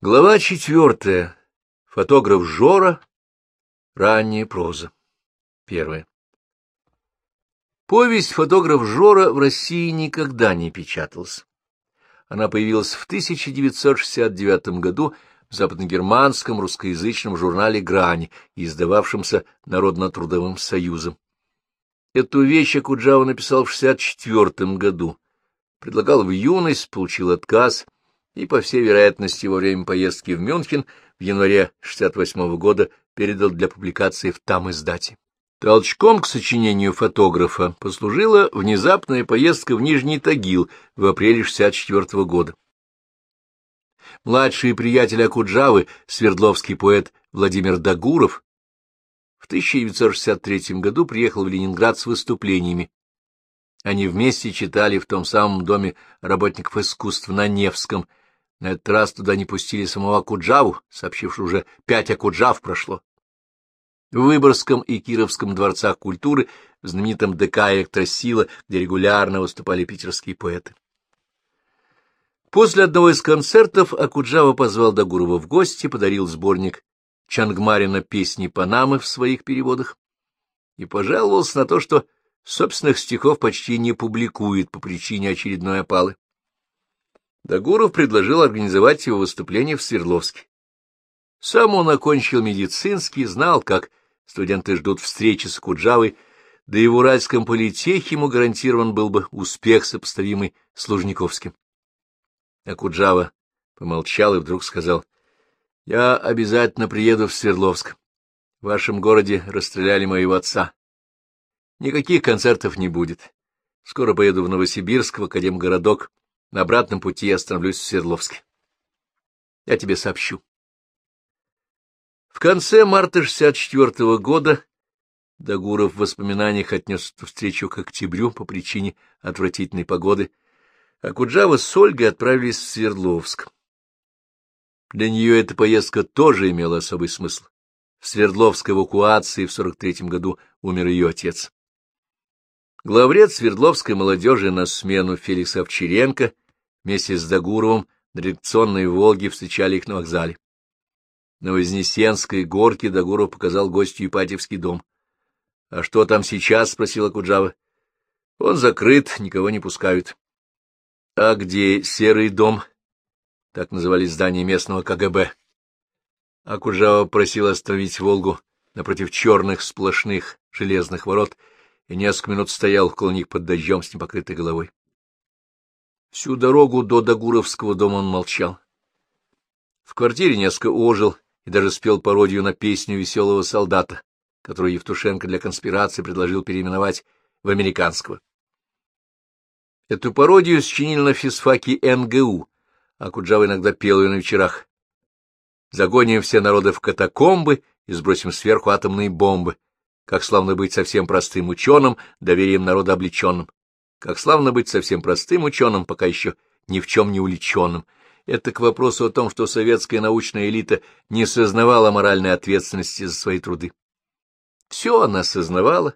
Глава четвертая. Фотограф Жора. Ранняя проза. Первая. Повесть «Фотограф Жора» в России никогда не печаталась. Она появилась в 1969 году в западногерманском русскоязычном журнале «Грани», издававшемся Народно-трудовым союзом. Эту вещь Акуджава написал в 1964 году. Предлагал в юность, получил отказ — и, по всей вероятности, во время поездки в Мюнхен в январе 68 года передал для публикации в там издате. Толчком к сочинению фотографа послужила внезапная поездка в Нижний Тагил в апреле 64 года. Младший приятель Акуджавы, свердловский поэт Владимир Дагуров, в 1963 году приехал в Ленинград с выступлениями. Они вместе читали в том самом доме работников искусств на Невском, на этот раз туда не пустили самого Акуджаву, сообщившего уже пять Акуджав прошло. В Выборгском и Кировском дворцах культуры, в знаменитом ДК «Электросила», где регулярно выступали питерские поэты. После одного из концертов Акуджава позвал Дагурова в гости, подарил сборник Чангмарина «Песни Панамы» в своих переводах и пожаловался на то, что собственных стихов почти не публикует по причине очередной опалы. Дагуров предложил организовать его выступление в Свердловске. Сам он окончил медицинский, знал, как студенты ждут встречи с Куджавой, да и в Уральском политехе ему гарантирован был бы успех, сопоставимый с Лужниковским. А Куджава помолчал и вдруг сказал, — Я обязательно приеду в Свердловск. В вашем городе расстреляли моего отца. Никаких концертов не будет. Скоро поеду в Новосибирск, в Академгородок, на обратном пути я остановлюсь в Свердловске. Я тебе сообщу. В конце марта 64 -го года Дагуров в воспоминаниях отнес эту встречу к октябрю по причине отвратительной погоды, а Куджава с Ольгой отправились в Свердловск. Для нее эта поездка тоже имела особый смысл. В Свердловской эвакуации в 43 году умер ее отец. Главред Свердловской молодежи на смену Феликс Овчаренко вместе с Дагуровым на редакционной «Волге» встречали их на вокзале. На Вознесенской горке Дагуров показал гостю Ипатьевский дом. — А что там сейчас? — спросила Куджава. — Он закрыт, никого не пускают. — А где серый дом? Так называли здание местного КГБ. А Куджава просил остановить «Волгу» напротив черных сплошных железных ворот — и несколько минут стоял около них под дождем с непокрытой головой. Всю дорогу до Дагуровского дома он молчал. В квартире несколько ожил и даже спел пародию на песню веселого солдата, которую Евтушенко для конспирации предложил переименовать в американского. Эту пародию сочинили на физфаке НГУ, а Куджава иногда пел ее на вечерах. Загоним все народы в катакомбы и сбросим сверху атомные бомбы, как славно быть совсем простым ученым, доверием народа облеченным. Как славно быть совсем простым ученым, пока еще ни в чем не уличенным. Это к вопросу о том, что советская научная элита не сознавала моральной ответственности за свои труды. Все она сознавала,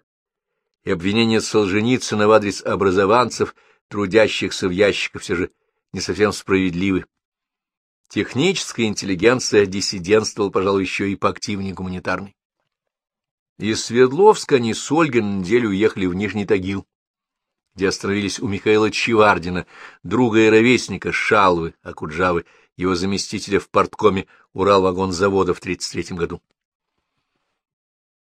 и обвинения Солженицына в адрес образованцев, трудящихся в ящиках, все же не совсем справедливы. Техническая интеллигенция диссидентствовала, пожалуй, еще и поактивнее гуманитарной. Из Свердловска они с Ольгой на неделю уехали в Нижний Тагил, где остановились у Михаила Чевардина, друга и ровесника Шалвы Акуджавы, его заместителя в порткоме Уралвагонзавода в 1933 году.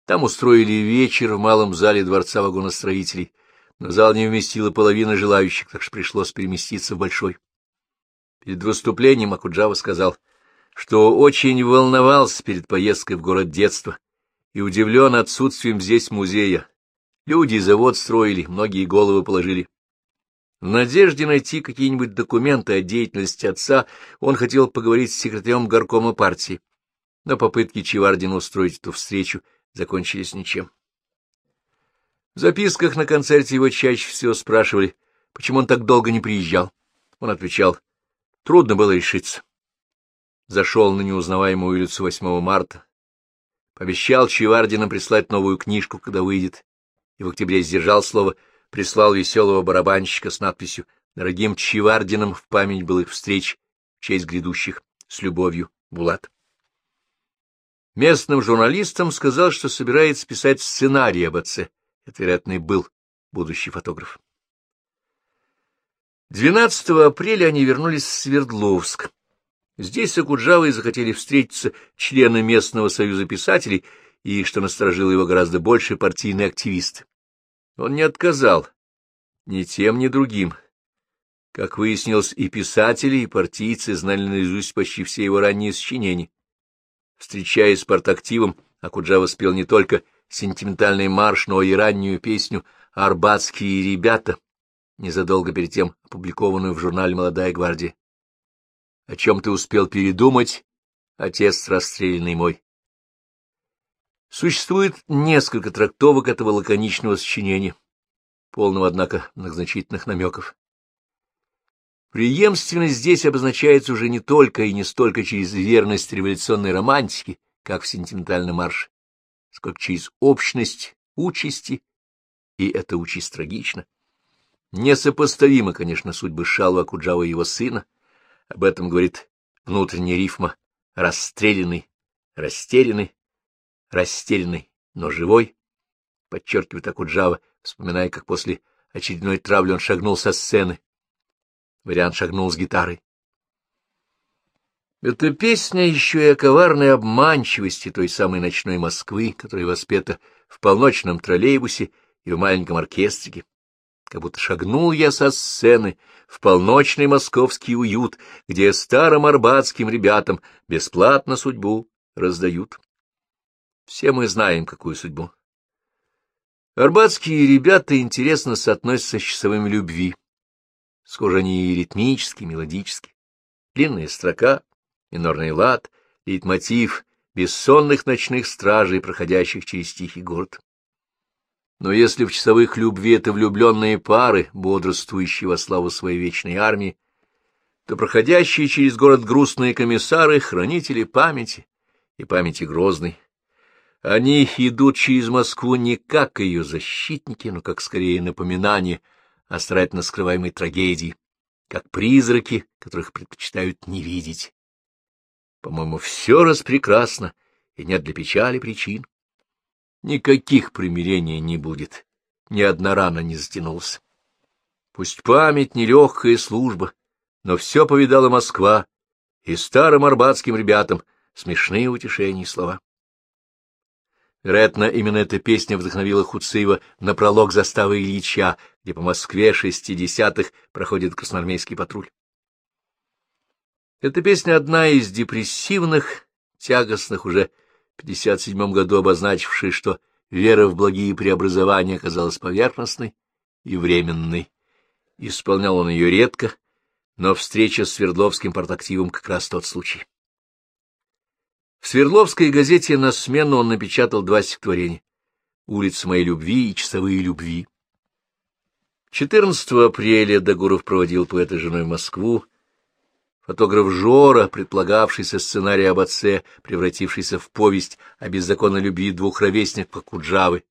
Там устроили вечер в малом зале Дворца вагоностроителей, но зал не вместила половина желающих, так что пришлось переместиться в большой. Перед выступлением Акуджава сказал, что очень волновался перед поездкой в город детства и удивлен отсутствием здесь музея. Люди завод строили, многие головы положили. В надежде найти какие-нибудь документы о деятельности отца он хотел поговорить с секретарем горкома партии, но попытки Чевардина устроить эту встречу закончились ничем. В записках на концерте его чаще всего спрашивали, почему он так долго не приезжал. Он отвечал, трудно было решиться. Зашел на неузнаваемую улицу 8 марта, Пообещал Чевардинам прислать новую книжку, когда выйдет, и в октябре сдержал слово, прислал веселого барабанщика с надписью «Дорогим Чевардинам в память был их встреч в честь грядущих С любовью, Булат. Местным журналистам сказал, что собирается писать сценарий об отце. Это, вероятно, и был будущий фотограф. 12 апреля они вернулись в Свердловск. Здесь с Акуджавой захотели встретиться члены местного союза писателей, и, что насторожило его гораздо больше, партийные активисты. Он не отказал ни тем, ни другим. Как выяснилось, и писатели, и партийцы знали наизусть почти все его ранние сочинения. Встречаясь с партактивом, Акуджава спел не только сентиментальный марш, но и раннюю песню «Арбатские ребята», незадолго перед тем опубликованную в журнале «Молодая гвардия». О чем ты успел передумать, отец расстрелянный мой? Существует несколько трактовок этого лаконичного сочинения, полного, однако, многозначительных намеков. Преемственность здесь обозначается уже не только и не столько через верность революционной романтики, как в сентиментальном марше, сколько через общность участи, и эта участь трагична. Несопоставимы, конечно, судьбы Шалва Куджава и его сына, об этом говорит внутренняя рифма «расстрелянный», «растерянный», «растерянный», но живой, подчеркивает Акуджава, вспоминая, как после очередной травли он шагнул со сцены. Вариант шагнул с гитарой. Эта песня еще и о коварной обманчивости той самой ночной Москвы, которая воспета в полночном троллейбусе и в маленьком оркестрике. Как будто шагнул я со сцены в полночный московский уют, где старым арбатским ребятам бесплатно судьбу раздают. Все мы знаем, какую судьбу. Арбатские ребята интересно соотносятся с часовыми любви. Схожи они и ритмически, мелодически. Длинная строка, минорный лад, лейтмотив бессонных ночных стражей, проходящих через тихий город. Но если в часовых любви это влюбленные пары, бодрствующие во славу своей вечной армии, то проходящие через город грустные комиссары — хранители памяти и памяти грозной. Они идут через Москву не как ее защитники, но как скорее напоминание о старательно скрываемой трагедии, как призраки, которых предпочитают не видеть. По-моему, все распрекрасно, и нет для печали причин. Никаких примирений не будет, ни одна рана не затянулась. Пусть память — нелегкая служба, но все повидала Москва, и старым арбатским ребятам смешные утешения и слова. Вероятно, именно эта песня вдохновила Хуцеева на пролог заставы Ильича, где по Москве шестидесятых проходит красноармейский патруль. Эта песня одна из депрессивных, тягостных, уже в 57 году обозначившей, что вера в благие преобразования оказалась поверхностной и временной. Исполнял он ее редко, но встреча с Свердловским портактивом как раз тот случай. В Свердловской газете на смену он напечатал два стихотворения «Улица моей любви» и «Часовые любви». 14 апреля Дагуров проводил поэта женой Москву. Фотограф Жора, предполагавшийся сценарий об отце, превратившийся в повесть о беззаконной любви двух ровесников Куджавы,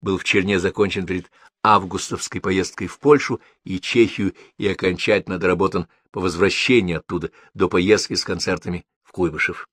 был в Черне закончен перед августовской поездкой в Польшу и Чехию и окончательно доработан по возвращении оттуда до поездки с концертами в Куйбышев.